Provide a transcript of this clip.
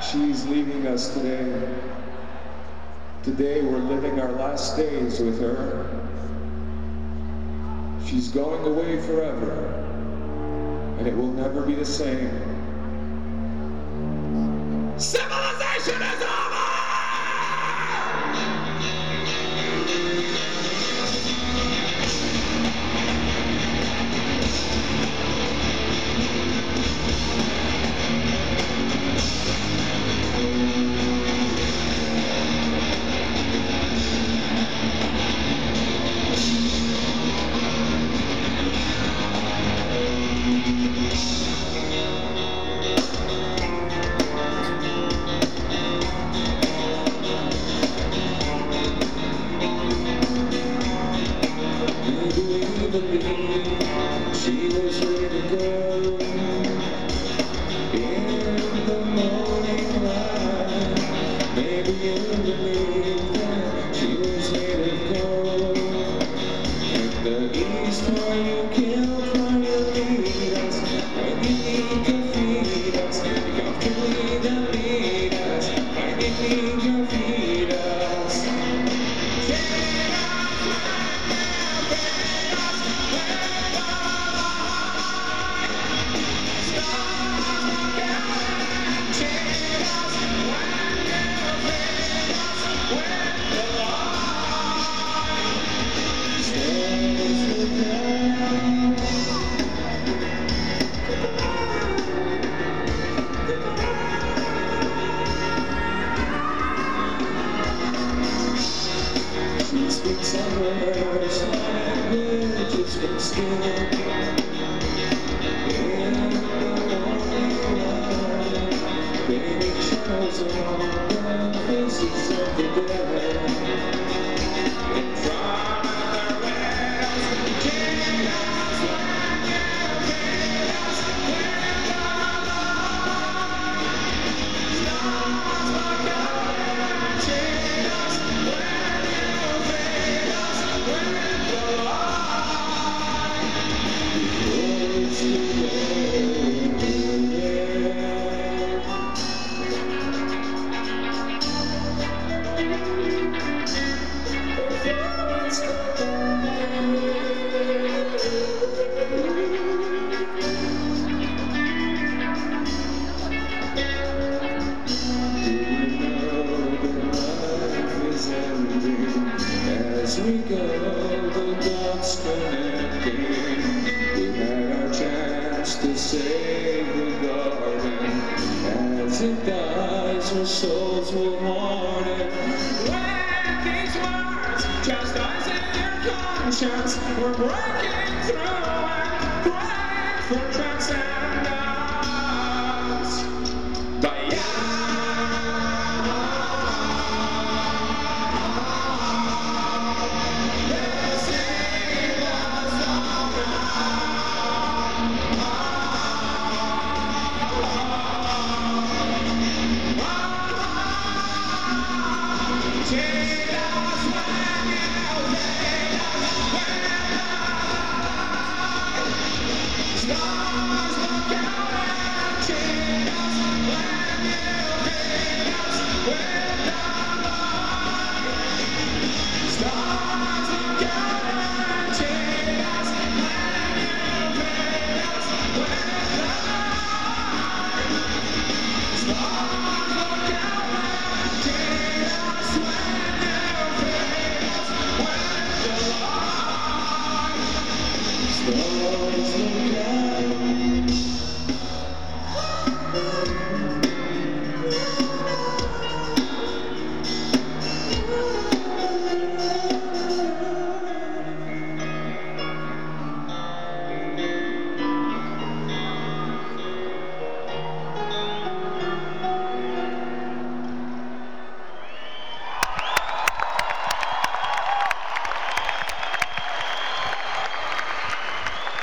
She's leaving us today. Today we're living our last days with her. She's going away forever, and it will never be the same. Civilization is you killed, baby shadows on the faces of the. We go, the dots connecting. We had our chance to save the garden. As it dies, our souls will mourn it. When these words, in your conscience, we're breaking through